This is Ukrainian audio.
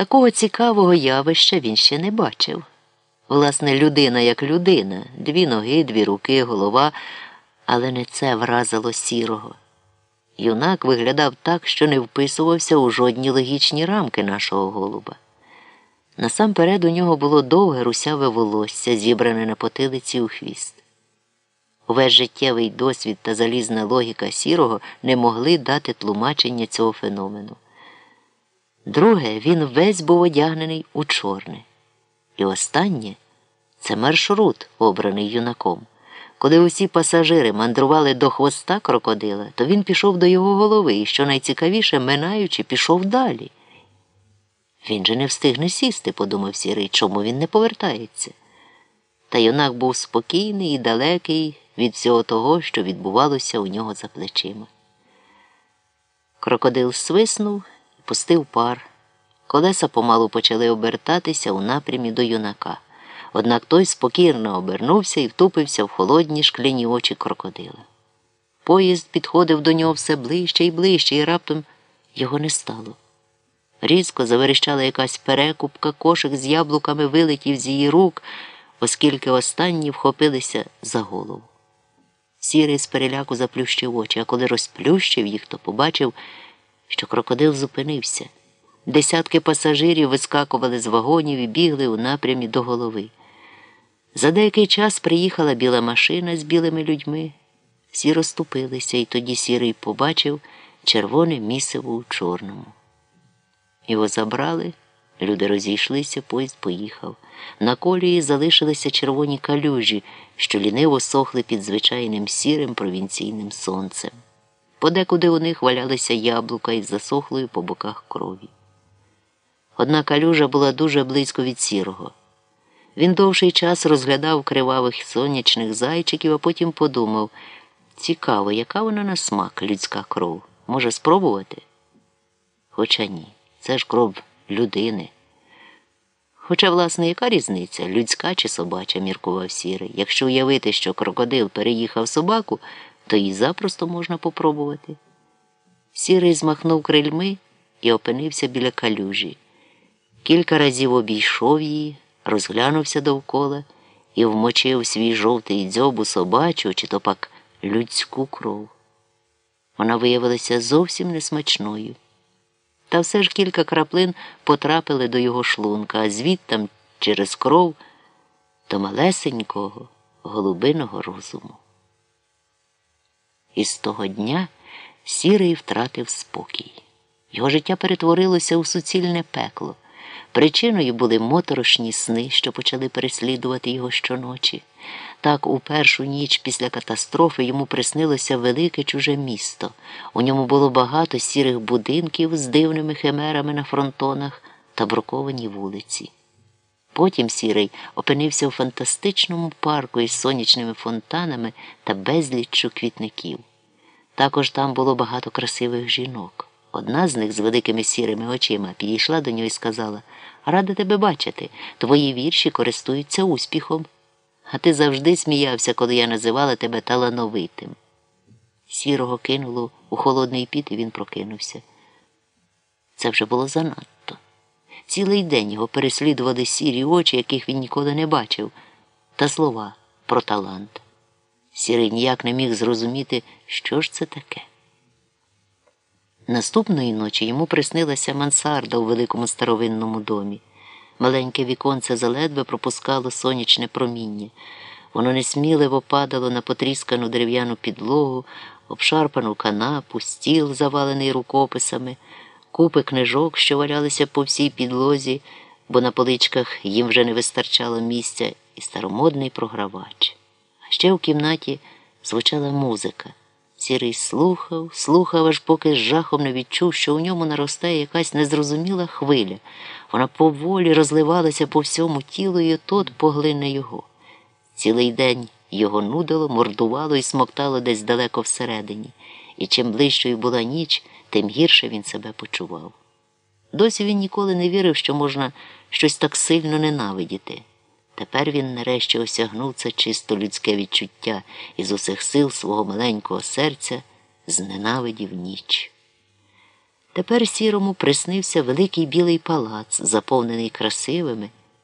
Такого цікавого явища він ще не бачив. Власне, людина як людина, дві ноги, дві руки, голова, але не це вразило сірого. Юнак виглядав так, що не вписувався у жодні логічні рамки нашого голуба. Насамперед у нього було довге русяве волосся, зібране на потилиці у хвіст. Увесь життєвий досвід та залізна логіка сірого не могли дати тлумачення цього феномену. Друге, він весь був одягнений у чорне. І останнє це маршрут, обраний юнаком. Коли усі пасажири мандрували до хвоста крокодила, то він пішов до його голови і, що найцікавіше, минаючи, пішов далі. Він же не встигне сісти, подумав сірий, чому він не повертається. Та юнак був спокійний і далекий від всього того, що відбувалося у нього за плечима. Крокодил свиснув пустив пар. Колеса помалу почали обертатися у напрямі до юнака. Однак той спокірно обернувся і втупився в холодні шкляні очі крокодила. Поїзд підходив до нього все ближче і ближче, і раптом його не стало. Різко заверещала якась перекупка, кошик з яблуками вилетів з її рук, оскільки останні вхопилися за голову. Сірий з переляку заплющив очі, а коли розплющив їх, то побачив, що крокодил зупинився. Десятки пасажирів вискакували з вагонів і бігли у напрямі до голови. За деякий час приїхала біла машина з білими людьми. Всі розступилися, і тоді сірий побачив червоне місиво у чорному. Його забрали, люди розійшлися, поїзд поїхав. На колії залишилися червоні калюжі, що ліниво сохли під звичайним сірим провінційним сонцем. Подекуди у них валялися яблука із засохлою по боках крові. Одна калюжа була дуже близько від сірого. Він довший час розглядав кривавих сонячних зайчиків, а потім подумав цікаво, яка вона на смак, людська кров. Може спробувати? Хоча ні, це ж кров людини. Хоча, власне, яка різниця, людська чи собача, міркував сірий. Якщо уявити, що крокодил переїхав собаку, то її запросто можна попробувати. Сірий змахнув крильми і опинився біля калюжі. Кілька разів обійшов її, розглянувся довкола і вмочив свій жовтий дзьоб у собачу чи то пак людську кров. Вона виявилася зовсім несмачною. Та все ж кілька краплин потрапили до його шлунка, а звідтам через кров до малесенького голубиного розуму. І з того дня сірий втратив спокій. Його життя перетворилося у суцільне пекло. Причиною були моторошні сни, що почали переслідувати його щоночі. Так, у першу ніч після катастрофи йому приснилося велике чуже місто. У ньому було багато сірих будинків з дивними химерами на фронтонах та бруковані вулиці. Потім сірий опинився у фантастичному парку із сонячними фонтанами та безліччю квітників. Також там було багато красивих жінок. Одна з них з великими сірими очима підійшла до нього і сказала Рада тебе бачити, твої вірші користуються успіхом. А ти завжди сміявся, коли я називала тебе талановитим. Сірого кинуло у холодний піт, і він прокинувся. Це вже було занадто. Цілий день його переслідували сірі очі, яких він ніколи не бачив, та слова про талант. Сірий ніяк не міг зрозуміти, що ж це таке. Наступної ночі йому приснилася мансарда у великому старовинному домі. Маленьке віконце заледве пропускало сонячне проміння. Воно несміливо падало на потріскану дерев'яну підлогу, обшарпану канапу, стіл, завалений рукописами, купи книжок, що валялися по всій підлозі, бо на поличках їм вже не вистачало місця, і старомодний програвач. А ще в кімнаті звучала музика. Сірий слухав, слухав, аж поки з жахом не відчув, що у ньому наростає якась незрозуміла хвиля. Вона поволі розливалася по всьому тілу і тот поглине його. Цілий день його нудило, мордувало і смоктало десь далеко всередині, і чим ближчою була ніч, тим гірше він себе почував. Досі він ніколи не вірив, що можна щось так сильно ненавидіти. Тепер він нарешті осягнув це чисто людське відчуття і з усіх сил свого маленького серця зненавидів ніч. Тепер сірому приснився великий білий палац, заповнений красивими,